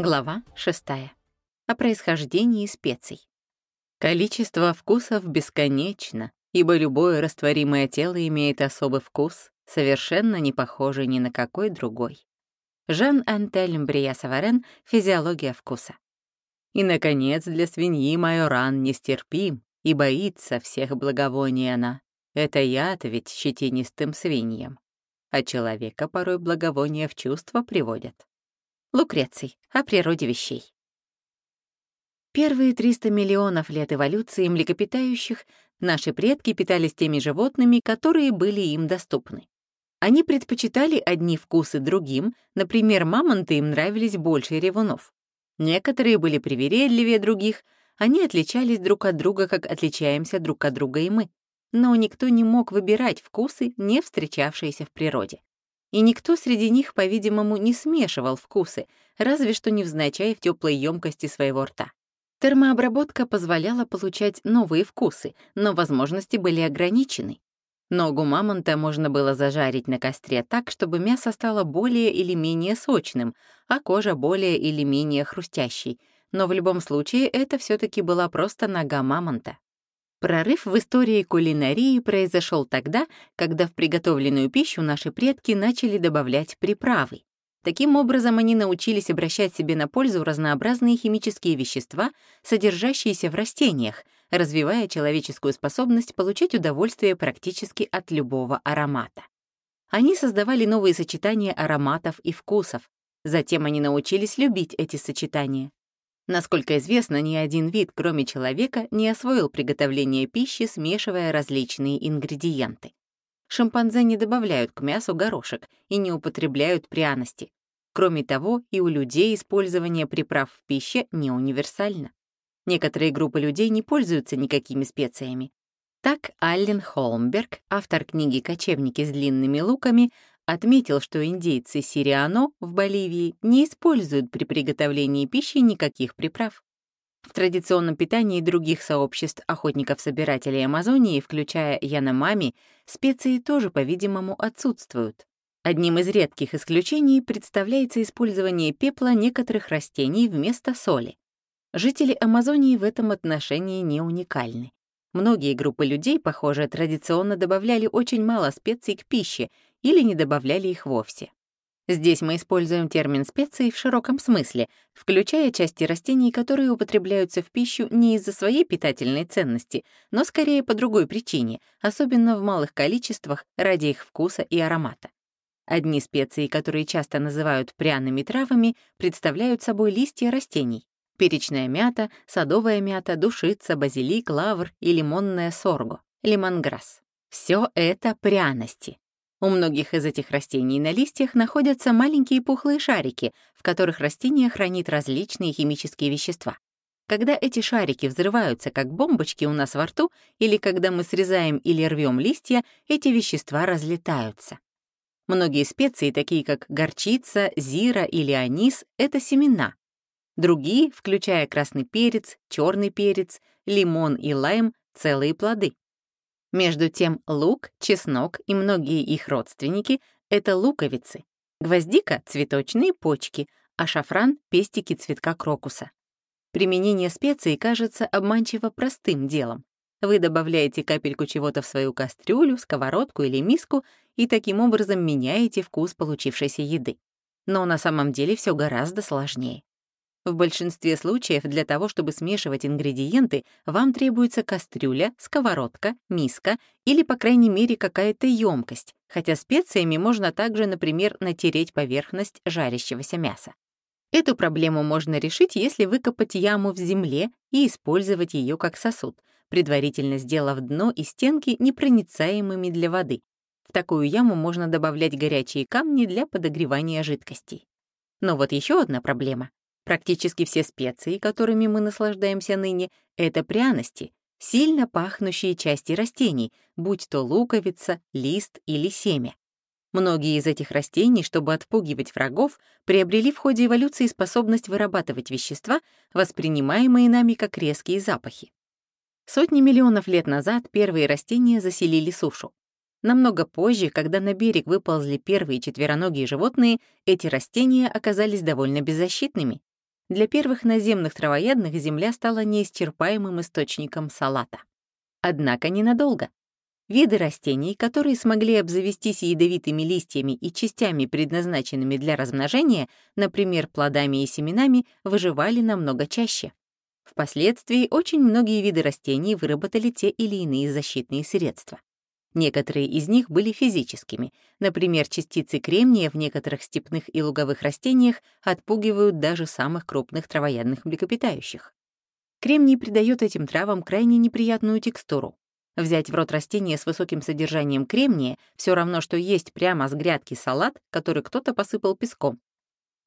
Глава 6. О происхождении специй. Количество вкусов бесконечно, ибо любое растворимое тело имеет особый вкус, совершенно не похожий ни на какой другой. Жан-Антель Брия-Саварен «Физиология вкуса». И, наконец, для свиньи майоран нестерпим, и боится всех благовоний она. Это яд ведь щетинистым свиньям. А человека порой благовония в чувство приводят. Лукреций. О природе вещей. Первые 300 миллионов лет эволюции млекопитающих наши предки питались теми животными, которые были им доступны. Они предпочитали одни вкусы другим, например, мамонты им нравились больше ревунов. Некоторые были привередливее других, они отличались друг от друга, как отличаемся друг от друга и мы. Но никто не мог выбирать вкусы, не встречавшиеся в природе и никто среди них, по-видимому, не смешивал вкусы, разве что невзначай в теплой емкости своего рта. Термообработка позволяла получать новые вкусы, но возможности были ограничены. Ногу мамонта можно было зажарить на костре так, чтобы мясо стало более или менее сочным, а кожа более или менее хрустящей. Но в любом случае это все таки была просто нога мамонта. Прорыв в истории кулинарии произошел тогда, когда в приготовленную пищу наши предки начали добавлять приправы. Таким образом, они научились обращать себе на пользу разнообразные химические вещества, содержащиеся в растениях, развивая человеческую способность получать удовольствие практически от любого аромата. Они создавали новые сочетания ароматов и вкусов. Затем они научились любить эти сочетания. Насколько известно, ни один вид, кроме человека, не освоил приготовление пищи, смешивая различные ингредиенты. Шимпанзе не добавляют к мясу горошек и не употребляют пряности. Кроме того, и у людей использование приправ в пище не универсально. Некоторые группы людей не пользуются никакими специями. Так Аллен Холмберг, автор книги «Кочевники с длинными луками», отметил, что индейцы Сириано в Боливии не используют при приготовлении пищи никаких приправ. В традиционном питании других сообществ охотников-собирателей Амазонии, включая Яномами, специи тоже, по-видимому, отсутствуют. Одним из редких исключений представляется использование пепла некоторых растений вместо соли. Жители Амазонии в этом отношении не уникальны. Многие группы людей, похоже, традиционно добавляли очень мало специй к пище или не добавляли их вовсе. Здесь мы используем термин специи в широком смысле, включая части растений, которые употребляются в пищу не из-за своей питательной ценности, но скорее по другой причине, особенно в малых количествах ради их вкуса и аромата. Одни специи, которые часто называют пряными травами, представляют собой листья растений. Перечная мята, садовая мята, душица, базилик, лавр и лимонная сорго, лимонграсс. Все это пряности. У многих из этих растений на листьях находятся маленькие пухлые шарики, в которых растение хранит различные химические вещества. Когда эти шарики взрываются, как бомбочки у нас во рту, или когда мы срезаем или рвем листья, эти вещества разлетаются. Многие специи, такие как горчица, зира или анис, — это семена. Другие, включая красный перец, черный перец, лимон и лайм, — целые плоды. Между тем лук, чеснок и многие их родственники — это луковицы. Гвоздика — цветочные почки, а шафран — пестики цветка крокуса. Применение специй кажется обманчиво простым делом. Вы добавляете капельку чего-то в свою кастрюлю, сковородку или миску и таким образом меняете вкус получившейся еды. Но на самом деле все гораздо сложнее. В большинстве случаев для того, чтобы смешивать ингредиенты, вам требуется кастрюля, сковородка, миска или, по крайней мере, какая-то емкость, хотя специями можно также, например, натереть поверхность жарящегося мяса. Эту проблему можно решить, если выкопать яму в земле и использовать ее как сосуд, предварительно сделав дно и стенки непроницаемыми для воды. В такую яму можно добавлять горячие камни для подогревания жидкостей. Но вот еще одна проблема. Практически все специи, которыми мы наслаждаемся ныне, это пряности, сильно пахнущие части растений, будь то луковица, лист или семя. Многие из этих растений, чтобы отпугивать врагов, приобрели в ходе эволюции способность вырабатывать вещества, воспринимаемые нами как резкие запахи. Сотни миллионов лет назад первые растения заселили сушу. Намного позже, когда на берег выползли первые четвероногие животные, эти растения оказались довольно беззащитными. Для первых наземных травоядных земля стала неисчерпаемым источником салата. Однако ненадолго. Виды растений, которые смогли обзавестись ядовитыми листьями и частями, предназначенными для размножения, например, плодами и семенами, выживали намного чаще. Впоследствии очень многие виды растений выработали те или иные защитные средства. Некоторые из них были физическими. Например, частицы кремния в некоторых степных и луговых растениях отпугивают даже самых крупных травоядных млекопитающих. Кремний придает этим травам крайне неприятную текстуру. Взять в рот растение с высоким содержанием кремния все равно, что есть прямо с грядки салат, который кто-то посыпал песком.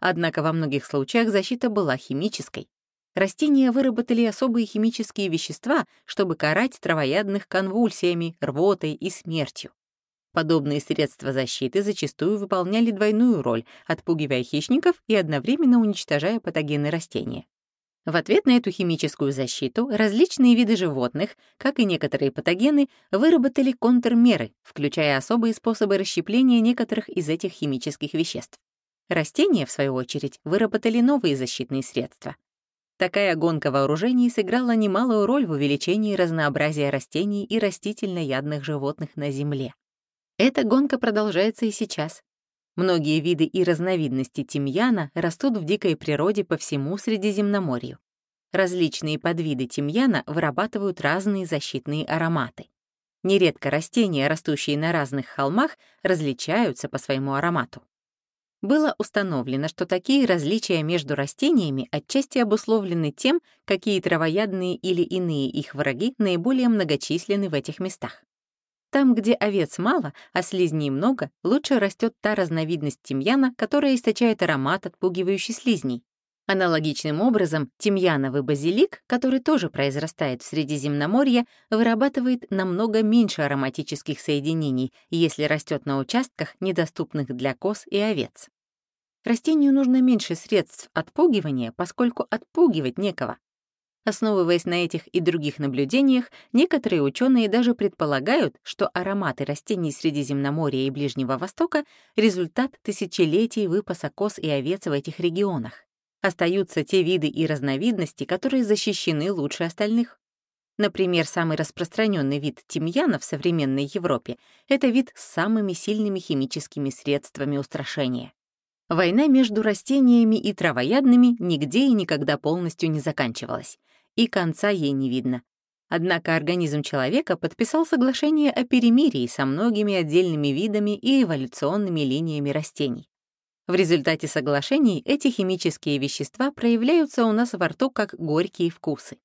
Однако во многих случаях защита была химической. Растения выработали особые химические вещества, чтобы карать травоядных конвульсиями, рвотой и смертью. Подобные средства защиты зачастую выполняли двойную роль, отпугивая хищников и одновременно уничтожая патогены растения. В ответ на эту химическую защиту различные виды животных, как и некоторые патогены, выработали контрмеры, включая особые способы расщепления некоторых из этих химических веществ. Растения, в свою очередь, выработали новые защитные средства. Такая гонка вооружений сыграла немалую роль в увеличении разнообразия растений и растительноядных животных на Земле. Эта гонка продолжается и сейчас. Многие виды и разновидности тимьяна растут в дикой природе по всему Средиземноморью. Различные подвиды тимьяна вырабатывают разные защитные ароматы. Нередко растения, растущие на разных холмах, различаются по своему аромату. Было установлено, что такие различия между растениями отчасти обусловлены тем, какие травоядные или иные их враги наиболее многочисленны в этих местах. Там, где овец мало, а слизней много, лучше растет та разновидность тимьяна, которая источает аромат, отпугивающий слизней. Аналогичным образом, тимьяновый базилик, который тоже произрастает в Средиземноморье, вырабатывает намного меньше ароматических соединений, если растет на участках, недоступных для коз и овец. Растению нужно меньше средств отпугивания, поскольку отпугивать некого. Основываясь на этих и других наблюдениях, некоторые ученые даже предполагают, что ароматы растений Средиземноморья и Ближнего Востока — результат тысячелетий выпаса коз и овец в этих регионах. Остаются те виды и разновидности, которые защищены лучше остальных. Например, самый распространенный вид тимьяна в современной Европе — это вид с самыми сильными химическими средствами устрашения. Война между растениями и травоядными нигде и никогда полностью не заканчивалась, и конца ей не видно. Однако организм человека подписал соглашение о перемирии со многими отдельными видами и эволюционными линиями растений. В результате соглашений эти химические вещества проявляются у нас во рту как горькие вкусы.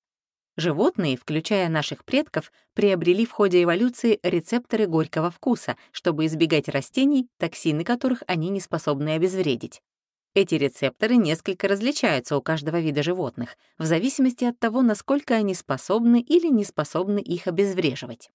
Животные, включая наших предков, приобрели в ходе эволюции рецепторы горького вкуса, чтобы избегать растений, токсины которых они не способны обезвредить. Эти рецепторы несколько различаются у каждого вида животных, в зависимости от того, насколько они способны или не способны их обезвреживать.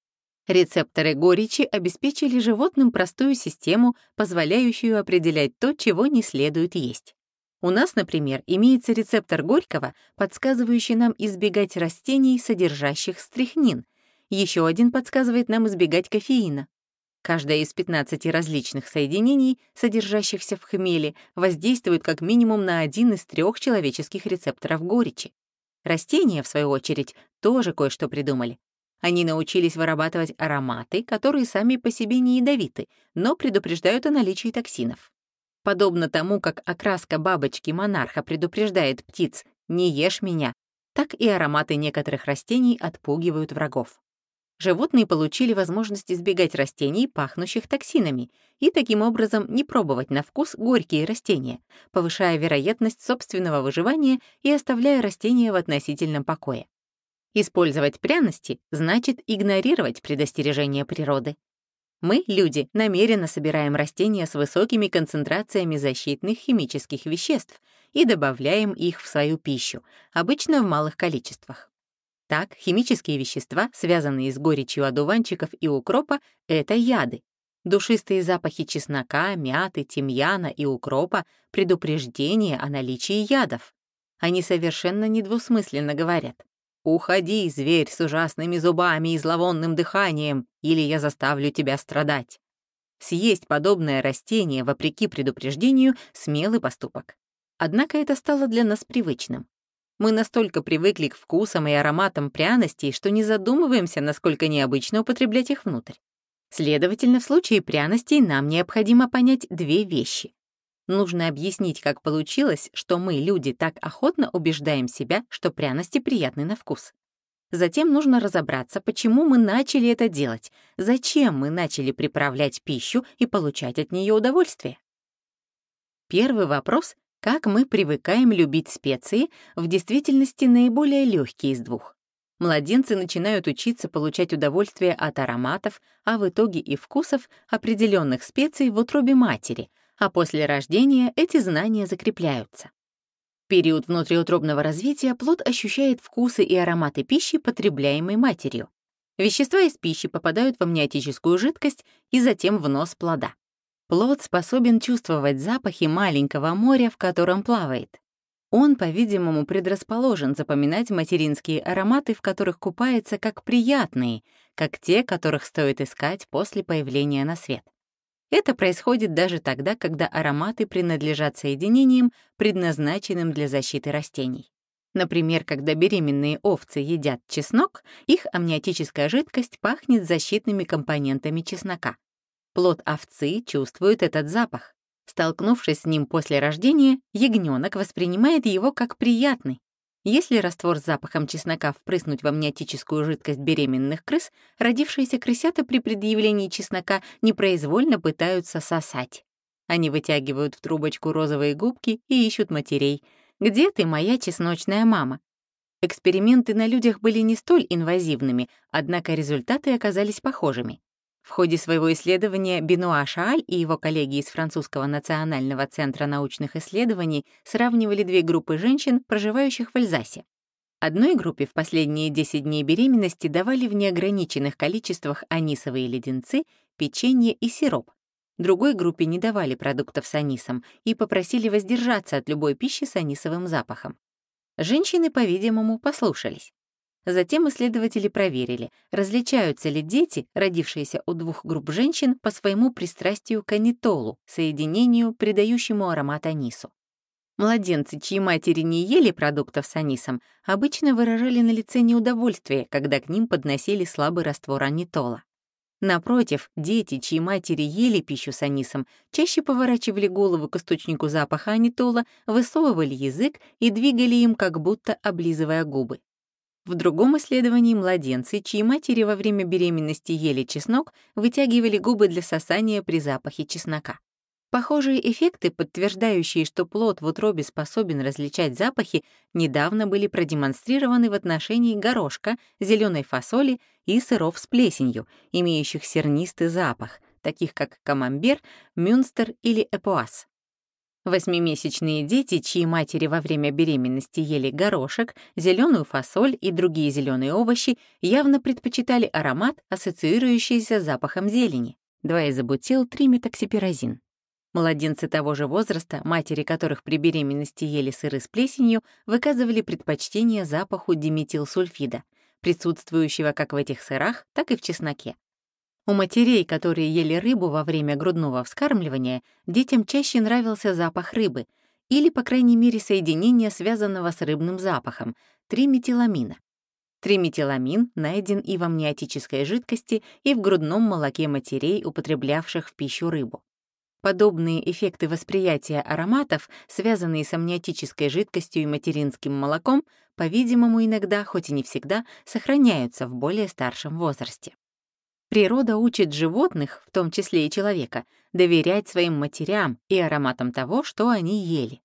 Рецепторы горечи обеспечили животным простую систему, позволяющую определять то, чего не следует есть. У нас, например, имеется рецептор горького, подсказывающий нам избегать растений, содержащих стрихнин. Еще один подсказывает нам избегать кофеина. Каждая из 15 различных соединений, содержащихся в хмеле, воздействует как минимум на один из трех человеческих рецепторов горечи. Растения, в свою очередь, тоже кое-что придумали. Они научились вырабатывать ароматы, которые сами по себе не ядовиты, но предупреждают о наличии токсинов. Подобно тому, как окраска бабочки-монарха предупреждает птиц «не ешь меня», так и ароматы некоторых растений отпугивают врагов. Животные получили возможность избегать растений, пахнущих токсинами, и таким образом не пробовать на вкус горькие растения, повышая вероятность собственного выживания и оставляя растения в относительном покое. Использовать пряности значит игнорировать предостережения природы. Мы, люди, намеренно собираем растения с высокими концентрациями защитных химических веществ и добавляем их в свою пищу, обычно в малых количествах. Так, химические вещества, связанные с горечью одуванчиков и укропа, — это яды. Душистые запахи чеснока, мяты, тимьяна и укропа — предупреждение о наличии ядов. Они совершенно недвусмысленно говорят. «Уходи, зверь с ужасными зубами и зловонным дыханием, или я заставлю тебя страдать». Съесть подобное растение, вопреки предупреждению, — смелый поступок. Однако это стало для нас привычным. Мы настолько привыкли к вкусам и ароматам пряностей, что не задумываемся, насколько необычно употреблять их внутрь. Следовательно, в случае пряностей нам необходимо понять две вещи. Нужно объяснить, как получилось, что мы, люди, так охотно убеждаем себя, что пряности приятны на вкус. Затем нужно разобраться, почему мы начали это делать, зачем мы начали приправлять пищу и получать от нее удовольствие. Первый вопрос как мы привыкаем любить специи, в действительности наиболее легкие из двух. Младенцы начинают учиться получать удовольствие от ароматов, а в итоге и вкусов определенных специй в утробе матери, а после рождения эти знания закрепляются. В период внутриутробного развития плод ощущает вкусы и ароматы пищи, потребляемой матерью. Вещества из пищи попадают в амниотическую жидкость и затем в нос плода. Плод способен чувствовать запахи маленького моря, в котором плавает. Он, по-видимому, предрасположен запоминать материнские ароматы, в которых купается, как приятные, как те, которых стоит искать после появления на свет. Это происходит даже тогда, когда ароматы принадлежат соединениям, предназначенным для защиты растений. Например, когда беременные овцы едят чеснок, их амниотическая жидкость пахнет защитными компонентами чеснока. Плод овцы чувствует этот запах. Столкнувшись с ним после рождения, ягненок воспринимает его как приятный. Если раствор с запахом чеснока впрыснуть в амниотическую жидкость беременных крыс, родившиеся крысята при предъявлении чеснока непроизвольно пытаются сосать. Они вытягивают в трубочку розовые губки и ищут матерей. «Где ты, моя чесночная мама?» Эксперименты на людях были не столь инвазивными, однако результаты оказались похожими. В ходе своего исследования Бенуа Шааль и его коллеги из Французского национального центра научных исследований сравнивали две группы женщин, проживающих в Эльзасе. Одной группе в последние 10 дней беременности давали в неограниченных количествах анисовые леденцы, печенье и сироп. Другой группе не давали продуктов с анисом и попросили воздержаться от любой пищи с анисовым запахом. Женщины, по-видимому, послушались. Затем исследователи проверили, различаются ли дети, родившиеся у двух групп женщин, по своему пристрастию к анитолу, соединению, придающему аромат анису. Младенцы, чьи матери не ели продуктов с анисом, обычно выражали на лице неудовольствие, когда к ним подносили слабый раствор анитола. Напротив, дети, чьи матери ели пищу с анисом, чаще поворачивали голову к источнику запаха анитола, высовывали язык и двигали им, как будто облизывая губы. В другом исследовании младенцы, чьи матери во время беременности ели чеснок, вытягивали губы для сосания при запахе чеснока. Похожие эффекты, подтверждающие, что плод в утробе способен различать запахи, недавно были продемонстрированы в отношении горошка, зеленой фасоли и сыров с плесенью, имеющих сернистый запах, таких как камамбер, мюнстер или эпуаз. Восьмимесячные дети, чьи матери во время беременности ели горошек, зеленую фасоль и другие зеленые овощи, явно предпочитали аромат, ассоциирующийся с запахом зелени. 2-изобутил-3-метоксипирозин. Младенцы того же возраста, матери которых при беременности ели сыры с плесенью, выказывали предпочтение запаху диметилсульфида, присутствующего как в этих сырах, так и в чесноке. У матерей, которые ели рыбу во время грудного вскармливания, детям чаще нравился запах рыбы или, по крайней мере, соединение, связанного с рыбным запахом — триметиламина. Триметиламин найден и в амниотической жидкости, и в грудном молоке матерей, употреблявших в пищу рыбу. Подобные эффекты восприятия ароматов, связанные с амниотической жидкостью и материнским молоком, по-видимому, иногда, хоть и не всегда, сохраняются в более старшем возрасте. Природа учит животных, в том числе и человека, доверять своим матерям и ароматам того, что они ели.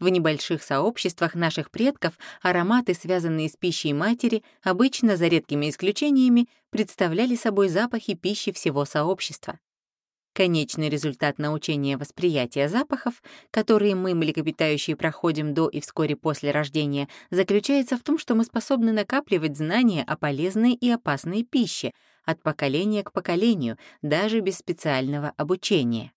В небольших сообществах наших предков ароматы, связанные с пищей матери, обычно, за редкими исключениями, представляли собой запахи пищи всего сообщества. Конечный результат научения восприятия запахов, которые мы, млекопитающие, проходим до и вскоре после рождения, заключается в том, что мы способны накапливать знания о полезной и опасной пище, от поколения к поколению, даже без специального обучения.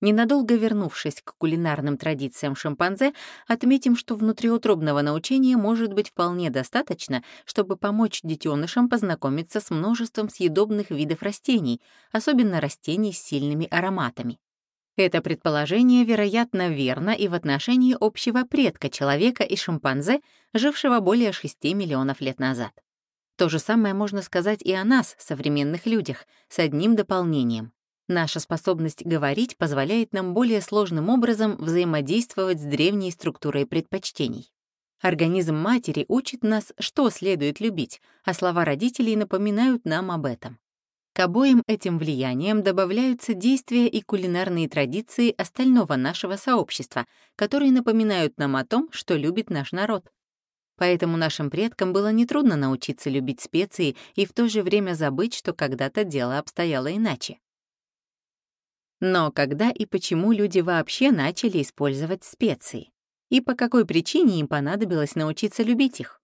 Ненадолго вернувшись к кулинарным традициям шимпанзе, отметим, что внутриутробного научения может быть вполне достаточно, чтобы помочь детенышам познакомиться с множеством съедобных видов растений, особенно растений с сильными ароматами. Это предположение, вероятно, верно и в отношении общего предка человека и шимпанзе, жившего более 6 миллионов лет назад. То же самое можно сказать и о нас, современных людях, с одним дополнением. Наша способность говорить позволяет нам более сложным образом взаимодействовать с древней структурой предпочтений. Организм матери учит нас, что следует любить, а слова родителей напоминают нам об этом. К обоим этим влияниям добавляются действия и кулинарные традиции остального нашего сообщества, которые напоминают нам о том, что любит наш народ. Поэтому нашим предкам было нетрудно научиться любить специи и в то же время забыть, что когда-то дело обстояло иначе. Но когда и почему люди вообще начали использовать специи? И по какой причине им понадобилось научиться любить их?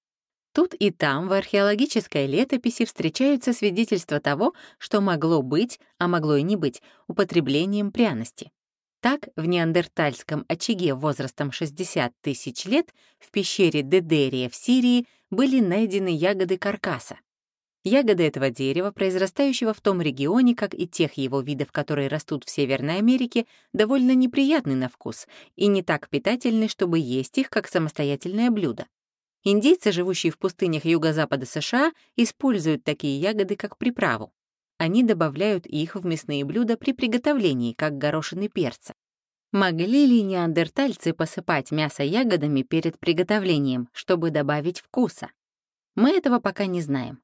Тут и там в археологической летописи встречаются свидетельства того, что могло быть, а могло и не быть, употреблением пряности. Так, в неандертальском очаге возрастом 60 тысяч лет в пещере Дедерия в Сирии были найдены ягоды каркаса. Ягоды этого дерева, произрастающего в том регионе, как и тех его видов, которые растут в Северной Америке, довольно неприятны на вкус и не так питательны, чтобы есть их как самостоятельное блюдо. Индейцы, живущие в пустынях юго-запада США, используют такие ягоды как приправу. Они добавляют их в мясные блюда при приготовлении, как горошины перца. Могли ли неандертальцы посыпать мясо ягодами перед приготовлением, чтобы добавить вкуса? Мы этого пока не знаем.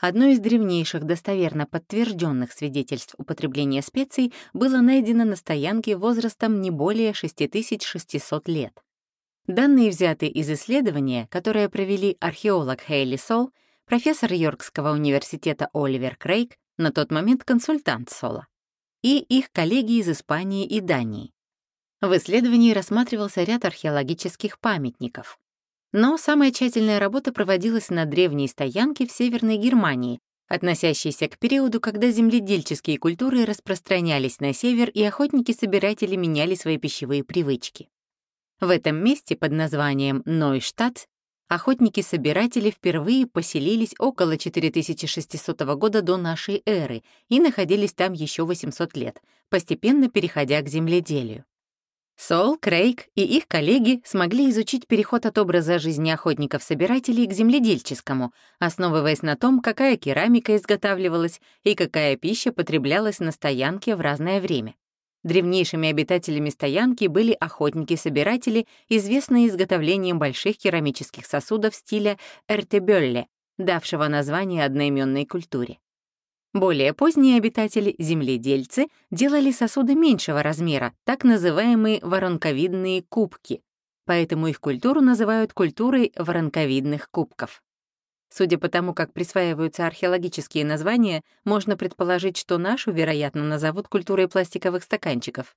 Одно из древнейших достоверно подтвержденных свидетельств употребления специй было найдено на стоянке возрастом не более 6600 лет. Данные взяты из исследования, которое провели археолог Хейли Сол, профессор Йоркского университета Оливер Крейг, на тот момент консультант Сола, и их коллеги из Испании и Дании. В исследовании рассматривался ряд археологических памятников. Но самая тщательная работа проводилась на древней стоянке в Северной Германии, относящейся к периоду, когда земледельческие культуры распространялись на север и охотники-собиратели меняли свои пищевые привычки. В этом месте под названием Нойштадт охотники-собиратели впервые поселились около 4600 года до нашей эры и находились там еще 800 лет, постепенно переходя к земледелию. Сол, Крейг и их коллеги смогли изучить переход от образа жизни охотников-собирателей к земледельческому, основываясь на том, какая керамика изготавливалась и какая пища потреблялась на стоянке в разное время. Древнейшими обитателями стоянки были охотники-собиратели, известные изготовлением больших керамических сосудов стиля эртебёлле, давшего название одноименной культуре. Более поздние обитатели, земледельцы, делали сосуды меньшего размера, так называемые воронковидные кубки, поэтому их культуру называют культурой воронковидных кубков. Судя по тому, как присваиваются археологические названия, можно предположить, что нашу, вероятно, назовут культурой пластиковых стаканчиков.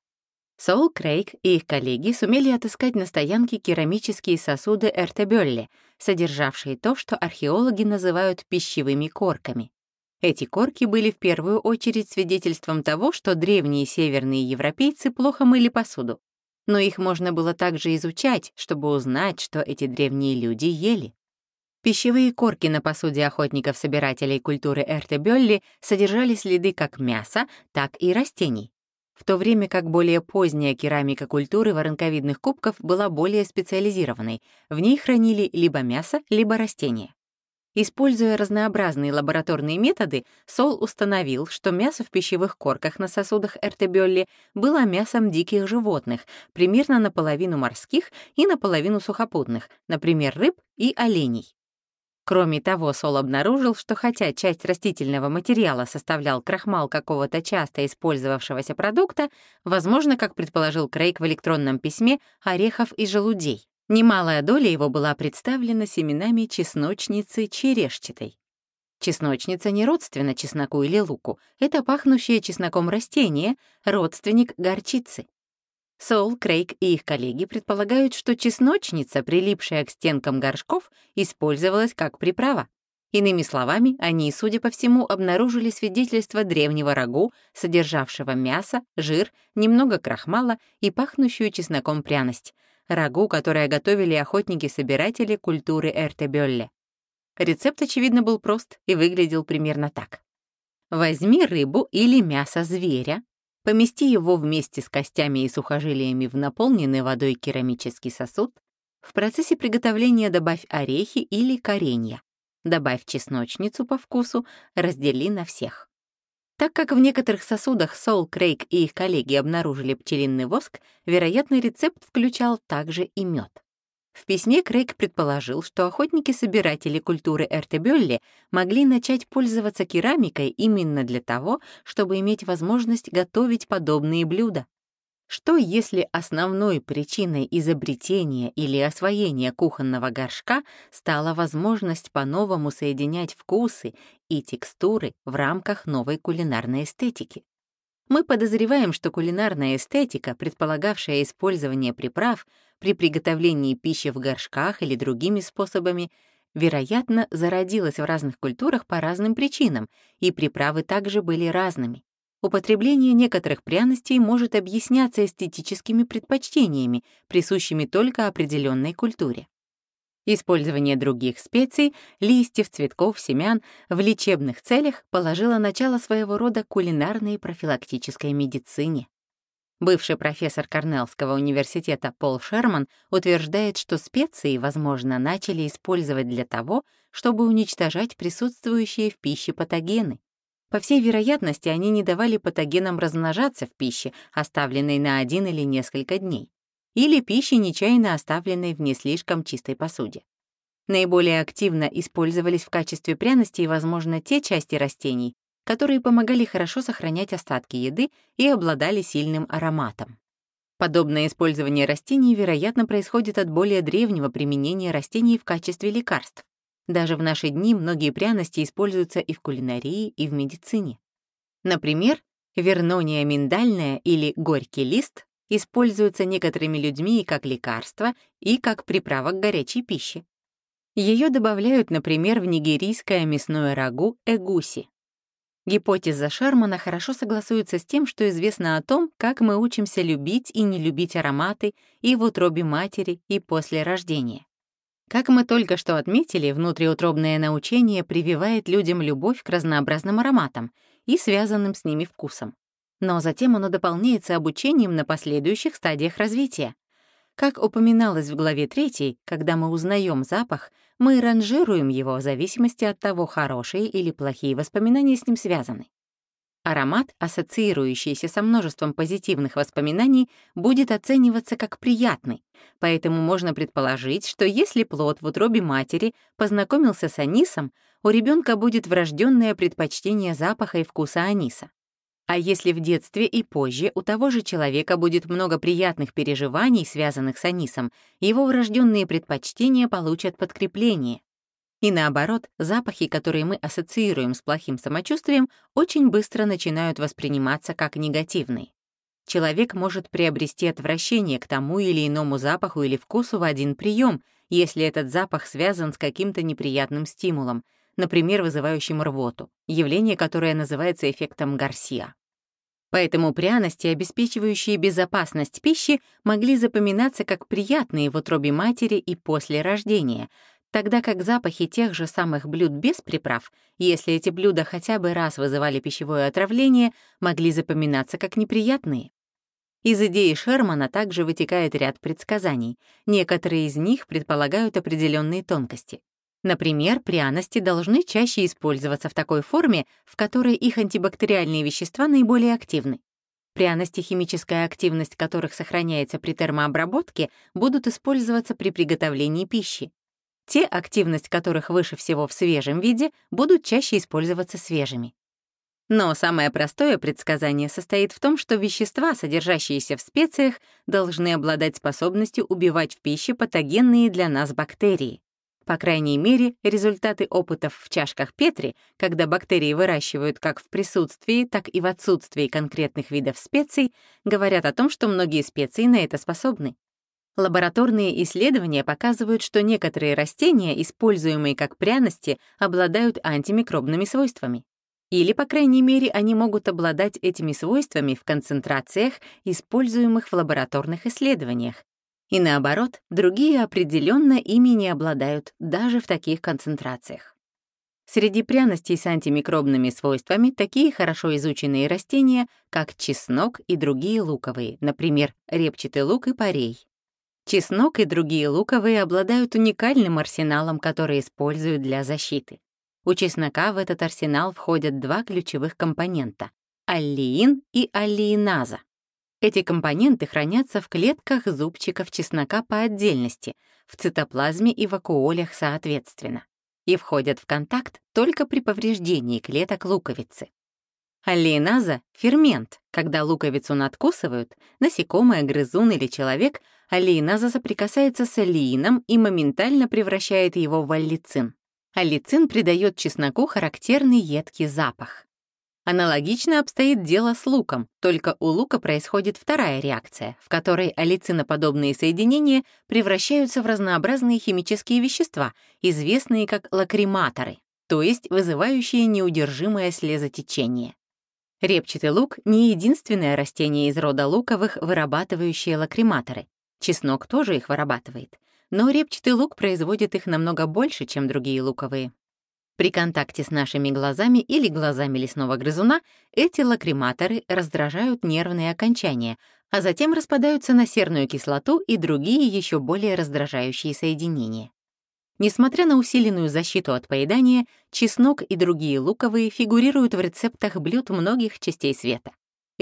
Сол Крейг и их коллеги сумели отыскать на стоянке керамические сосуды Эртебёлле, содержавшие то, что археологи называют пищевыми корками. Эти корки были в первую очередь свидетельством того, что древние северные европейцы плохо мыли посуду. Но их можно было также изучать, чтобы узнать, что эти древние люди ели. Пищевые корки на посуде охотников-собирателей культуры Эртебёлли содержали следы как мяса, так и растений, в то время как более поздняя керамика культуры воронковидных кубков была более специализированной, в ней хранили либо мясо, либо растения. Используя разнообразные лабораторные методы, Сол установил, что мясо в пищевых корках на сосудах Эртебёлли было мясом диких животных, примерно наполовину морских и наполовину сухопутных, например, рыб и оленей. Кроме того, Сол обнаружил, что хотя часть растительного материала составлял крахмал какого-то часто использовавшегося продукта, возможно, как предположил Крейг в электронном письме, орехов и желудей. Немалая доля его была представлена семенами чесночницы черешчатой. Чесночница не родственна чесноку или луку, это пахнущее чесноком растение, родственник горчицы. Сол, Крейг и их коллеги предполагают, что чесночница, прилипшая к стенкам горшков, использовалась как приправа. Иными словами, они, судя по всему, обнаружили свидетельство древнего рагу, содержавшего мясо, жир, немного крахмала и пахнущую чесноком пряность. Рагу, которое готовили охотники-собиратели культуры Эртебёлле. Рецепт, очевидно, был прост и выглядел примерно так. Возьми рыбу или мясо зверя, помести его вместе с костями и сухожилиями в наполненный водой керамический сосуд, в процессе приготовления добавь орехи или коренья, добавь чесночницу по вкусу, раздели на всех. Так как в некоторых сосудах Сол Крейг и их коллеги обнаружили пчелиный воск, вероятно, рецепт включал также и мед. В письме Крейг предположил, что охотники-собиратели культуры Эртебелли могли начать пользоваться керамикой именно для того, чтобы иметь возможность готовить подобные блюда. Что если основной причиной изобретения или освоения кухонного горшка стала возможность по-новому соединять вкусы и текстуры в рамках новой кулинарной эстетики? Мы подозреваем, что кулинарная эстетика, предполагавшая использование приправ при приготовлении пищи в горшках или другими способами, вероятно, зародилась в разных культурах по разным причинам, и приправы также были разными. Употребление некоторых пряностей может объясняться эстетическими предпочтениями, присущими только определенной культуре. Использование других специй, листьев, цветков, семян в лечебных целях положило начало своего рода кулинарной профилактической медицине. Бывший профессор Корнеллского университета Пол Шерман утверждает, что специи, возможно, начали использовать для того, чтобы уничтожать присутствующие в пище патогены, по всей вероятности, они не давали патогенам размножаться в пище, оставленной на один или несколько дней, или пище, нечаянно оставленной в не слишком чистой посуде. Наиболее активно использовались в качестве пряностей, возможно, те части растений, которые помогали хорошо сохранять остатки еды и обладали сильным ароматом. Подобное использование растений, вероятно, происходит от более древнего применения растений в качестве лекарств. Даже в наши дни многие пряности используются и в кулинарии, и в медицине. Например, вернония миндальная или горький лист используются некоторыми людьми как лекарство и как приправа к горячей пище. Ее добавляют, например, в нигерийское мясное рагу эгуси. Гипотеза Шермана хорошо согласуется с тем, что известно о том, как мы учимся любить и не любить ароматы и в утробе матери, и после рождения. Как мы только что отметили, внутриутробное научение прививает людям любовь к разнообразным ароматам и связанным с ними вкусам. Но затем оно дополняется обучением на последующих стадиях развития. Как упоминалось в главе 3, когда мы узнаем запах, мы ранжируем его в зависимости от того, хорошие или плохие воспоминания с ним связаны. Аромат, ассоциирующийся со множеством позитивных воспоминаний, будет оцениваться как приятный, поэтому можно предположить, что если плод в утробе матери познакомился с анисом, у ребенка будет врожденное предпочтение запаха и вкуса аниса. А если в детстве и позже у того же человека будет много приятных переживаний, связанных с анисом, его врожденные предпочтения получат подкрепление. И наоборот, запахи, которые мы ассоциируем с плохим самочувствием, очень быстро начинают восприниматься как негативные. Человек может приобрести отвращение к тому или иному запаху или вкусу в один прием, если этот запах связан с каким-то неприятным стимулом, например, вызывающим рвоту, явление, которое называется эффектом Гарсия. Поэтому пряности, обеспечивающие безопасность пищи, могли запоминаться как приятные в утробе матери и после рождения, тогда как запахи тех же самых блюд без приправ, если эти блюда хотя бы раз вызывали пищевое отравление, могли запоминаться как неприятные. Из идеи Шермана также вытекает ряд предсказаний. Некоторые из них предполагают определенные тонкости. Например, пряности должны чаще использоваться в такой форме, в которой их антибактериальные вещества наиболее активны. Пряности, химическая активность которых сохраняется при термообработке, будут использоваться при приготовлении пищи. Те, активность которых выше всего в свежем виде, будут чаще использоваться свежими. Но самое простое предсказание состоит в том, что вещества, содержащиеся в специях, должны обладать способностью убивать в пище патогенные для нас бактерии. По крайней мере, результаты опытов в чашках Петри, когда бактерии выращивают как в присутствии, так и в отсутствии конкретных видов специй, говорят о том, что многие специи на это способны. Лабораторные исследования показывают, что некоторые растения, используемые как пряности, обладают антимикробными свойствами. Или, по крайней мере, они могут обладать этими свойствами в концентрациях, используемых в лабораторных исследованиях. И наоборот, другие определенно ими не обладают даже в таких концентрациях. Среди пряностей с антимикробными свойствами такие хорошо изученные растения, как чеснок и другие луковые, например, репчатый лук и парей. Чеснок и другие луковые обладают уникальным арсеналом, который используют для защиты. У чеснока в этот арсенал входят два ключевых компонента — аллеин и аллеиназа. Эти компоненты хранятся в клетках зубчиков чеснока по отдельности, в цитоплазме и вакуолях соответственно, и входят в контакт только при повреждении клеток луковицы. Аллеиназа — фермент. Когда луковицу надкусывают, насекомое, грызун или человек, аллеиназа соприкасается с аллеином и моментально превращает его в аллицин. Аллицин придает чесноку характерный едкий запах. Аналогично обстоит дело с луком, только у лука происходит вторая реакция, в которой аллициноподобные соединения превращаются в разнообразные химические вещества, известные как лакриматоры, то есть вызывающие неудержимое слезотечение. Репчатый лук — не единственное растение из рода луковых, вырабатывающее лакриматоры. Чеснок тоже их вырабатывает, но репчатый лук производит их намного больше, чем другие луковые. При контакте с нашими глазами или глазами лесного грызуна эти лакриматоры раздражают нервные окончания, а затем распадаются на серную кислоту и другие еще более раздражающие соединения. Несмотря на усиленную защиту от поедания, чеснок и другие луковые фигурируют в рецептах блюд многих частей света.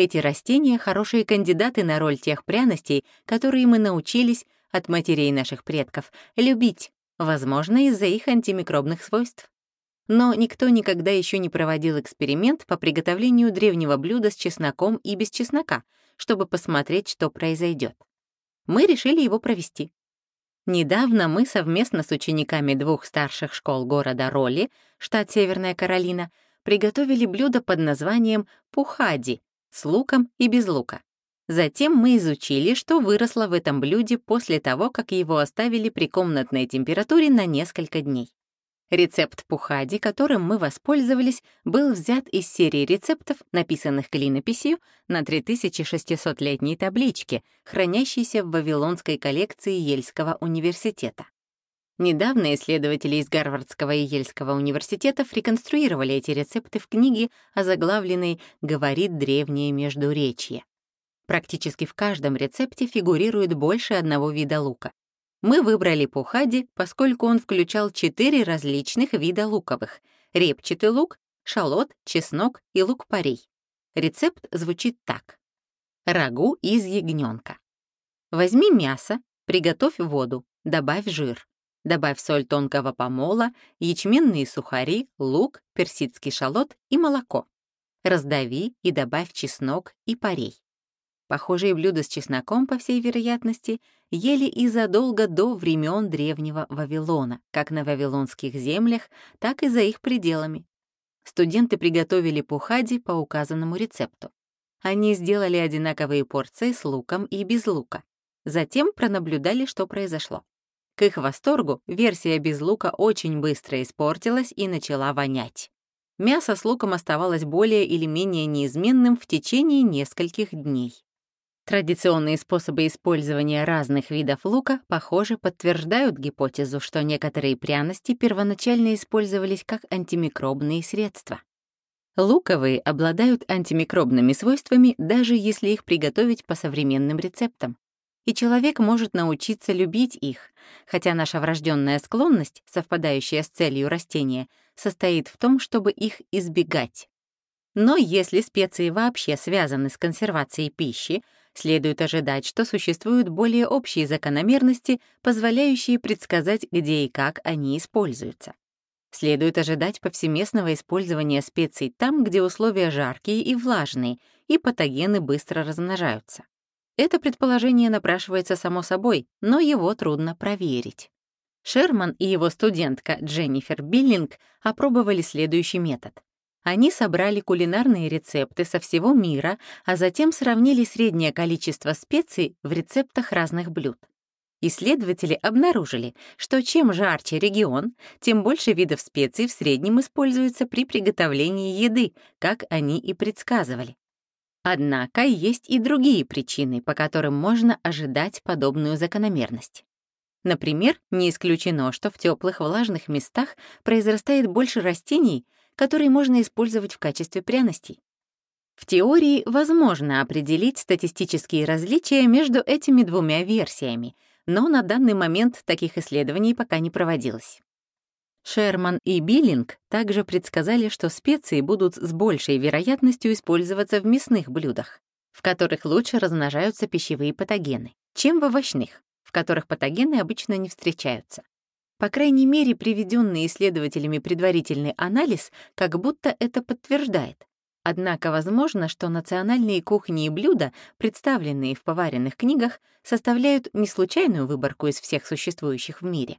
Эти растения — хорошие кандидаты на роль тех пряностей, которые мы научились от матерей наших предков любить, возможно, из-за их антимикробных свойств но никто никогда еще не проводил эксперимент по приготовлению древнего блюда с чесноком и без чеснока, чтобы посмотреть, что произойдет. Мы решили его провести. Недавно мы совместно с учениками двух старших школ города Ролли, штат Северная Каролина, приготовили блюдо под названием пухади с луком и без лука. Затем мы изучили, что выросло в этом блюде после того, как его оставили при комнатной температуре на несколько дней. Рецепт пухади, которым мы воспользовались, был взят из серии рецептов, написанных клинописью на 3600-летней табличке, хранящейся в Вавилонской коллекции Ельского университета. Недавно исследователи из Гарвардского и Ельского университетов реконструировали эти рецепты в книге, озаглавленной «Говорит древнее междуречье». Практически в каждом рецепте фигурирует больше одного вида лука. Мы выбрали пухади, поскольку он включал четыре различных вида луковых — репчатый лук, шалот, чеснок и лук-порей. Рецепт звучит так. Рагу из ягненка. Возьми мясо, приготовь воду, добавь жир. Добавь соль тонкого помола, ячменные сухари, лук, персидский шалот и молоко. Раздави и добавь чеснок и парей. Похожие блюда с чесноком, по всей вероятности, ели и задолго до времен древнего Вавилона, как на вавилонских землях, так и за их пределами. Студенты приготовили пухади по указанному рецепту. Они сделали одинаковые порции с луком и без лука. Затем пронаблюдали, что произошло. К их восторгу версия без лука очень быстро испортилась и начала вонять. Мясо с луком оставалось более или менее неизменным в течение нескольких дней. Традиционные способы использования разных видов лука, похоже, подтверждают гипотезу, что некоторые пряности первоначально использовались как антимикробные средства. Луковые обладают антимикробными свойствами, даже если их приготовить по современным рецептам. И человек может научиться любить их, хотя наша врожденная склонность, совпадающая с целью растения, состоит в том, чтобы их избегать. Но если специи вообще связаны с консервацией пищи, следует ожидать, что существуют более общие закономерности, позволяющие предсказать, где и как они используются. Следует ожидать повсеместного использования специй там, где условия жаркие и влажные, и патогены быстро размножаются. Это предположение напрашивается само собой, но его трудно проверить. Шерман и его студентка Дженнифер Биллинг опробовали следующий метод. Они собрали кулинарные рецепты со всего мира, а затем сравнили среднее количество специй в рецептах разных блюд. Исследователи обнаружили, что чем жарче регион, тем больше видов специй в среднем используется при приготовлении еды, как они и предсказывали. Однако есть и другие причины, по которым можно ожидать подобную закономерность. Например, не исключено, что в теплых влажных местах произрастает больше растений, которые можно использовать в качестве пряностей. В теории возможно определить статистические различия между этими двумя версиями, но на данный момент таких исследований пока не проводилось. Шерман и Биллинг также предсказали, что специи будут с большей вероятностью использоваться в мясных блюдах, в которых лучше размножаются пищевые патогены, чем в овощных, в которых патогены обычно не встречаются. По крайней мере, приведенный исследователями предварительный анализ как будто это подтверждает. Однако возможно, что национальные кухни и блюда, представленные в поваренных книгах, составляют не случайную выборку из всех существующих в мире.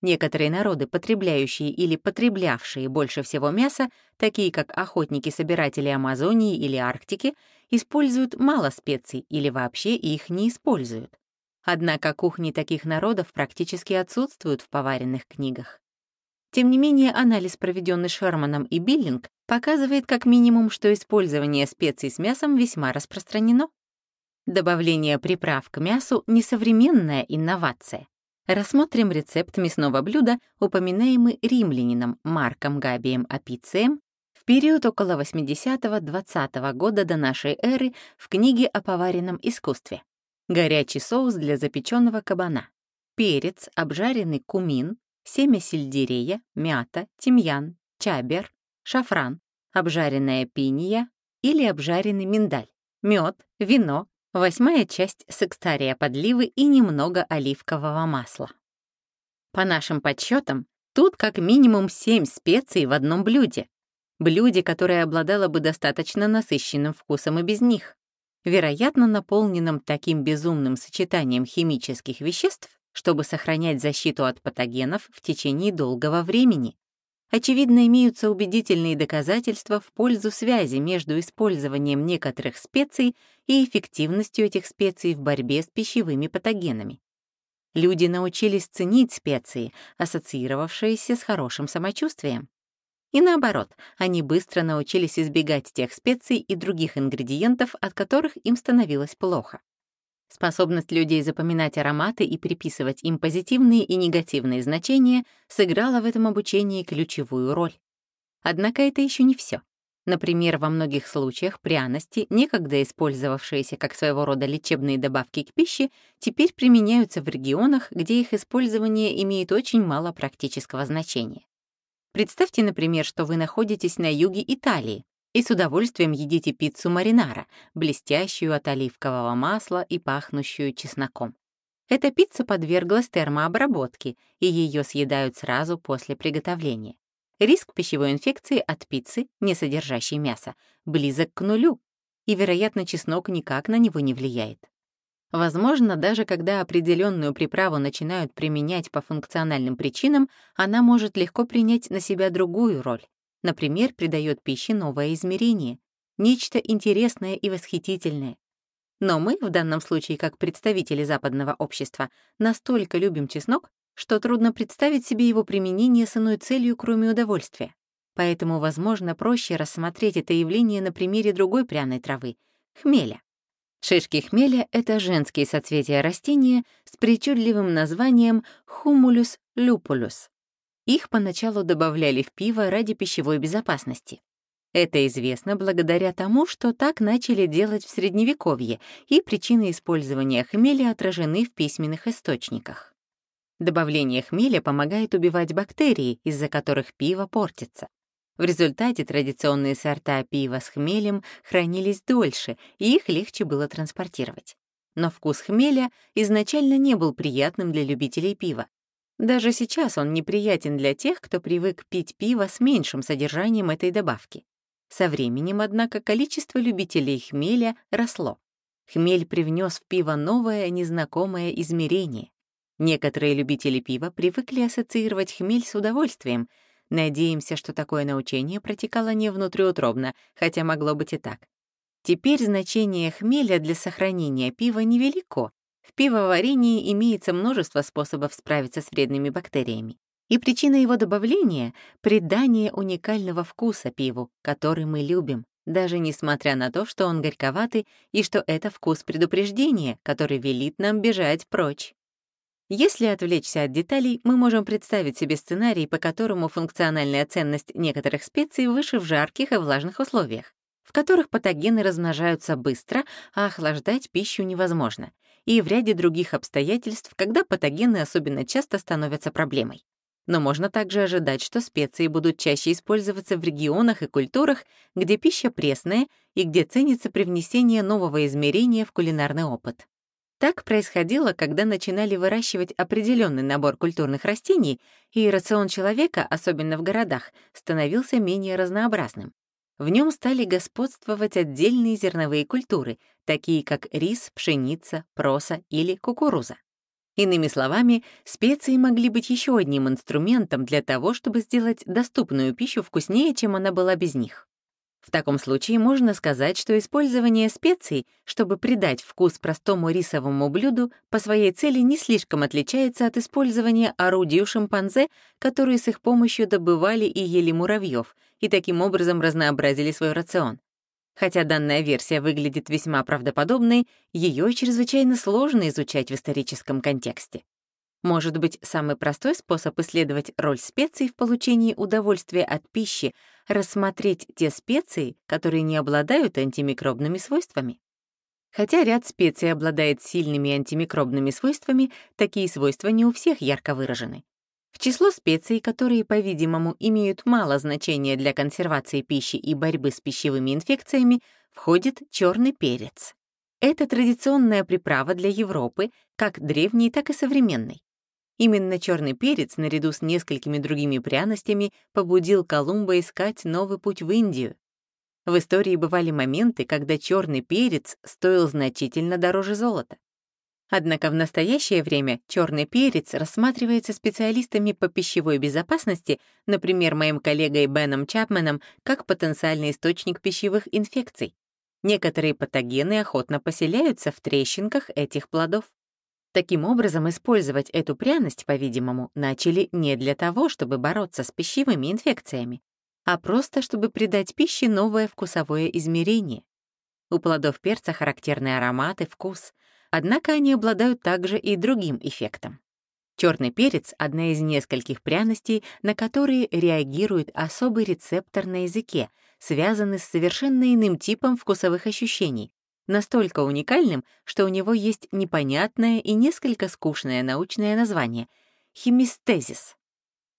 Некоторые народы, потребляющие или потреблявшие больше всего мяса, такие как охотники-собиратели Амазонии или Арктики, используют мало специй или вообще их не используют. Однако кухни таких народов практически отсутствуют в поваренных книгах. Тем не менее, анализ, проведенный Шерманом и Биллинг, показывает как минимум, что использование специй с мясом весьма распространено. Добавление приправ к мясу — несовременная инновация. Рассмотрим рецепт мясного блюда, упоминаемый римлянином Марком Габием Апицием в период около 80-20 года до нашей эры в книге о поваренном искусстве. Горячий соус для запеченного кабана, перец, обжаренный кумин, семя сельдерея, мята, тимьян, чабер, шафран, обжаренная пиния или обжаренный миндаль, мед, вино, восьмая часть секстария подливы и немного оливкового масла. По нашим подсчетам, тут как минимум 7 специй в одном блюде. Блюде, которое обладало бы достаточно насыщенным вкусом и без них. Вероятно, наполненным таким безумным сочетанием химических веществ, чтобы сохранять защиту от патогенов в течение долгого времени. Очевидно, имеются убедительные доказательства в пользу связи между использованием некоторых специй и эффективностью этих специй в борьбе с пищевыми патогенами. Люди научились ценить специи, ассоциировавшиеся с хорошим самочувствием. И наоборот, они быстро научились избегать тех специй и других ингредиентов, от которых им становилось плохо. Способность людей запоминать ароматы и приписывать им позитивные и негативные значения сыграла в этом обучении ключевую роль. Однако это еще не все. Например, во многих случаях пряности, некогда использовавшиеся как своего рода лечебные добавки к пище, теперь применяются в регионах, где их использование имеет очень мало практического значения. Представьте, например, что вы находитесь на юге Италии, и с удовольствием едите пиццу маринара, блестящую от оливкового масла и пахнущую чесноком. Эта пицца подверглась термообработке, и ее съедают сразу после приготовления. Риск пищевой инфекции от пиццы, не содержащей мяса, близок к нулю, и, вероятно, чеснок никак на него не влияет. Возможно, даже когда определенную приправу начинают применять по функциональным причинам, она может легко принять на себя другую роль, Например, придает пище новое измерение, нечто интересное и восхитительное. Но мы, в данном случае как представители западного общества, настолько любим чеснок, что трудно представить себе его применение с иной целью, кроме удовольствия. Поэтому, возможно, проще рассмотреть это явление на примере другой пряной травы — хмеля. Шишки хмеля — это женские соцветия растения с причудливым названием Humulus lupulus. Их поначалу добавляли в пиво ради пищевой безопасности. Это известно благодаря тому, что так начали делать в Средневековье, и причины использования хмеля отражены в письменных источниках. Добавление хмеля помогает убивать бактерии, из-за которых пиво портится. В результате традиционные сорта пива с хмелем хранились дольше, и их легче было транспортировать. Но вкус хмеля изначально не был приятным для любителей пива. Даже сейчас он неприятен для тех, кто привык пить пиво с меньшим содержанием этой добавки. Со временем, однако, количество любителей хмеля росло. Хмель привнес в пиво новое, незнакомое измерение. Некоторые любители пива привыкли ассоциировать хмель с удовольствием. Надеемся, что такое научение протекало не внутриутробно, хотя могло быть и так. Теперь значение хмеля для сохранения пива невелико, в пивоварении имеется множество способов справиться с вредными бактериями. И причина его добавления — придание уникального вкуса пиву, который мы любим, даже несмотря на то, что он горьковатый и что это вкус предупреждения, который велит нам бежать прочь. Если отвлечься от деталей, мы можем представить себе сценарий, по которому функциональная ценность некоторых специй выше в жарких и влажных условиях, в которых патогены размножаются быстро, а охлаждать пищу невозможно, и в ряде других обстоятельств, когда патогены особенно часто становятся проблемой. Но можно также ожидать, что специи будут чаще использоваться в регионах и культурах, где пища пресная и где ценится привнесение нового измерения в кулинарный опыт. Так происходило, когда начинали выращивать определенный набор культурных растений, и рацион человека, особенно в городах, становился менее разнообразным. В нем стали господствовать отдельные зерновые культуры, такие как рис, пшеница, проса или кукуруза. Иными словами, специи могли быть еще одним инструментом для того, чтобы сделать доступную пищу вкуснее, чем она была без них. В таком случае можно сказать, что использование специй, чтобы придать вкус простому рисовому блюду, по своей цели не слишком отличается от использования орудий у шимпанзе, которые с их помощью добывали и ели муравьев, и таким образом разнообразили свой рацион. Хотя данная версия выглядит весьма правдоподобной, ее чрезвычайно сложно изучать в историческом контексте. Может быть, самый простой способ исследовать роль специй в получении удовольствия от пищи — рассмотреть те специи, которые не обладают антимикробными свойствами. Хотя ряд специй обладает сильными антимикробными свойствами, такие свойства не у всех ярко выражены. В число специй, которые, по-видимому, имеют мало значения для консервации пищи и борьбы с пищевыми инфекциями, входит черный перец. Это традиционная приправа для Европы, как древней, так и современной. Именно черный перец, наряду с несколькими другими пряностями, побудил Колумба искать новый путь в Индию. В истории бывали моменты, когда черный перец стоил значительно дороже золота. Однако в настоящее время черный перец рассматривается специалистами по пищевой безопасности, например, моим коллегой Беном Чапменом, как потенциальный источник пищевых инфекций. Некоторые патогены охотно поселяются в трещинках этих плодов. Таким образом, использовать эту пряность, по-видимому, начали не для того, чтобы бороться с пищевыми инфекциями, а просто чтобы придать пище новое вкусовое измерение. У плодов перца характерный аромат и вкус, однако они обладают также и другим эффектом. Черный перец — одна из нескольких пряностей, на которые реагирует особый рецептор на языке, связанный с совершенно иным типом вкусовых ощущений, настолько уникальным, что у него есть непонятное и несколько скучное научное название — химистезис.